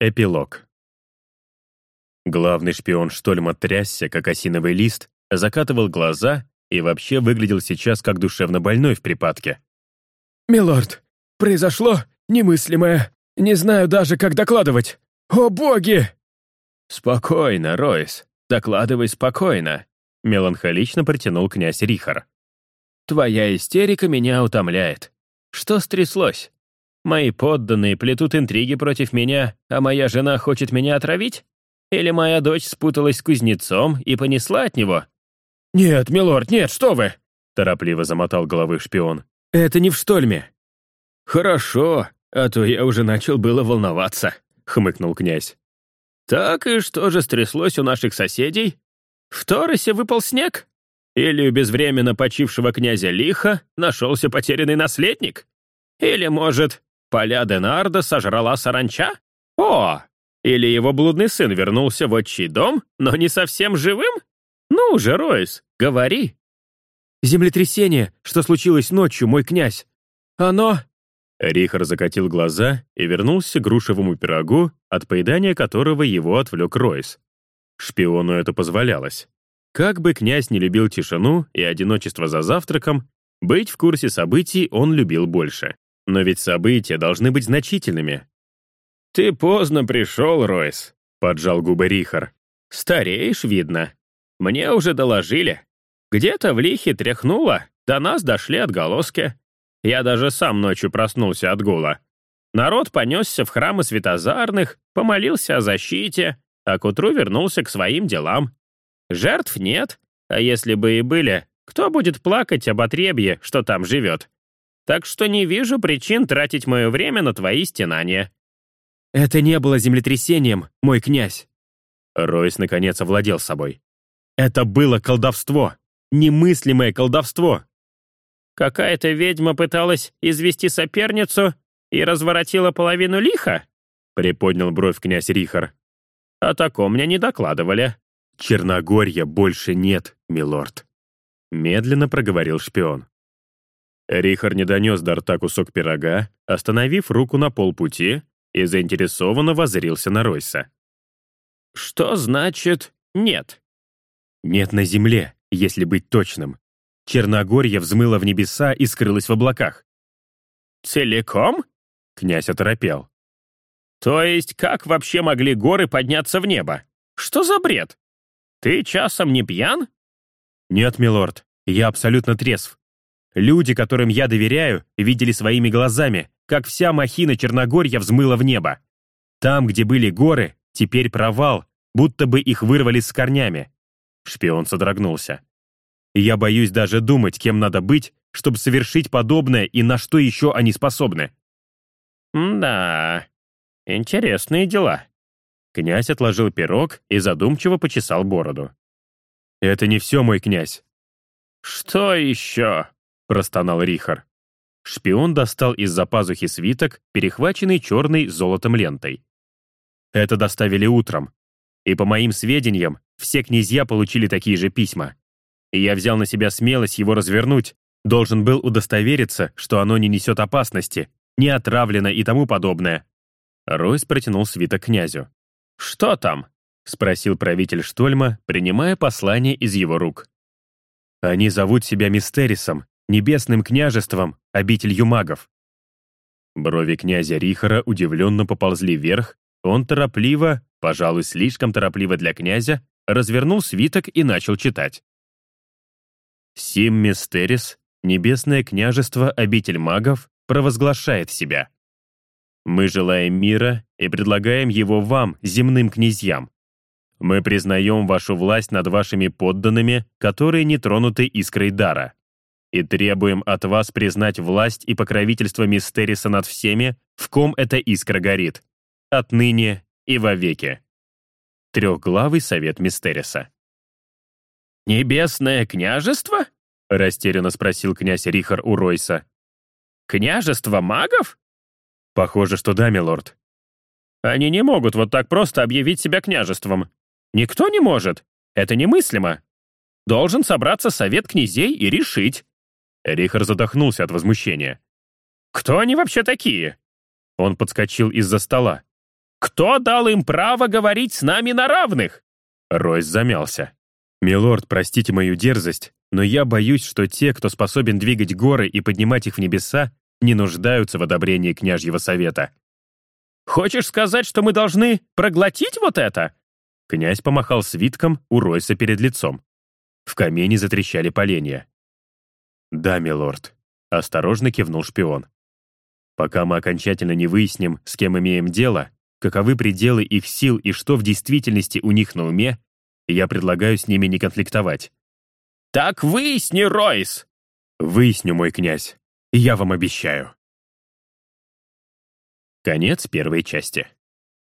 Эпилог. Главный шпион Штольма трясся, как осиновый лист, закатывал глаза и вообще выглядел сейчас как душевно больной в припадке. «Милорд, произошло немыслимое. Не знаю даже, как докладывать. О, боги!» «Спокойно, Ройс, докладывай спокойно», — меланхолично протянул князь Рихар. «Твоя истерика меня утомляет. Что стряслось? Мои подданные плетут интриги против меня, а моя жена хочет меня отравить? Или моя дочь спуталась с кузнецом и понесла от него?» «Нет, милорд, нет, что вы!» — торопливо замотал головой шпион. «Это не в Штольме». «Хорошо, а то я уже начал было волноваться», — хмыкнул князь. «Так и что же стряслось у наших соседей? В Торосе выпал снег? Или у безвременно почившего князя Лиха нашелся потерянный наследник? Или, может, поля Денарда сожрала саранча? О, или его блудный сын вернулся в отчий дом, но не совсем живым? Ну же, Ройс, говори. Землетрясение, что случилось ночью, мой князь. Оно... Рихар закатил глаза и вернулся к грушевому пирогу, от поедания которого его отвлек Ройс. Шпиону это позволялось. Как бы князь не любил тишину и одиночество за завтраком, быть в курсе событий он любил больше. Но ведь события должны быть значительными. «Ты поздно пришел, Ройс», — поджал губы Рихар. «Стареешь, видно. Мне уже доложили. Где-то в лихе тряхнуло, до нас дошли отголоски. Я даже сам ночью проснулся от гула. Народ понесся в храмы святозарных, помолился о защите, а к утру вернулся к своим делам. Жертв нет, а если бы и были, кто будет плакать об отребье, что там живет? Так что не вижу причин тратить мое время на твои стенания». «Это не было землетрясением, мой князь». Ройс наконец овладел собой. «Это было колдовство, немыслимое колдовство». «Какая-то ведьма пыталась извести соперницу и разворотила половину лиха?» приподнял бровь князь Рихар. «О таком мне не докладывали». «Черногорья больше нет, милорд», — медленно проговорил шпион. Рихар не донес до рта кусок пирога, остановив руку на полпути и заинтересованно воззрился на Ройса. «Что значит «нет»?» «Нет на земле, если быть точным. Черногорье взмыло в небеса и скрылось в облаках». «Целиком?» — князь оторопел. «То есть как вообще могли горы подняться в небо? Что за бред? Ты часом не пьян?» «Нет, милорд, я абсолютно трезв. Люди, которым я доверяю, видели своими глазами, как вся махина Черногорья взмыла в небо. Там, где были горы, теперь провал, будто бы их вырвали с корнями. Шпион содрогнулся. я боюсь даже думать, кем надо быть, чтобы совершить подобное и на что еще они способны. «Да, интересные дела». Князь отложил пирог и задумчиво почесал бороду. «Это не все, мой князь». «Что еще?» — простонал Рихар. Шпион достал из-за пазухи свиток, перехваченный черной золотом лентой. Это доставили утром. И по моим сведениям, все князья получили такие же письма. И я взял на себя смелость его развернуть, должен был удостовериться, что оно не несет опасности, не отравлено и тому подобное. Ройс протянул свиток князю. «Что там?» — спросил правитель Штольма, принимая послание из его рук. «Они зовут себя Мистерисом небесным княжеством, обителью магов. Брови князя Рихара удивленно поползли вверх, он торопливо, пожалуй, слишком торопливо для князя, развернул свиток и начал читать. «Сим Мистерис, небесное княжество, обитель магов, провозглашает себя. Мы желаем мира и предлагаем его вам, земным князьям. Мы признаем вашу власть над вашими подданными, которые не тронуты искрой дара и требуем от вас признать власть и покровительство Мистериса над всеми, в ком эта искра горит, отныне и вовеки. Трехглавый совет Мистериса. «Небесное княжество?» — растерянно спросил князь Рихар у Ройса. «Княжество магов?» «Похоже, что да, милорд». «Они не могут вот так просто объявить себя княжеством. Никто не может. Это немыслимо. Должен собраться совет князей и решить, Рихар задохнулся от возмущения. «Кто они вообще такие?» Он подскочил из-за стола. Кто дал им право говорить с нами на равных?» Ройс замялся. «Милорд, простите мою дерзость, но я боюсь, что те, кто способен двигать горы и поднимать их в небеса, не нуждаются в одобрении княжьего совета». «Хочешь сказать, что мы должны проглотить вот это?» Князь помахал свитком у Ройса перед лицом. В камине затрещали поленья. «Да, милорд», — осторожно кивнул шпион. «Пока мы окончательно не выясним, с кем имеем дело, каковы пределы их сил и что в действительности у них на уме, я предлагаю с ними не конфликтовать». «Так выясни, Ройс!» «Выясню, мой князь. Я вам обещаю». Конец первой части.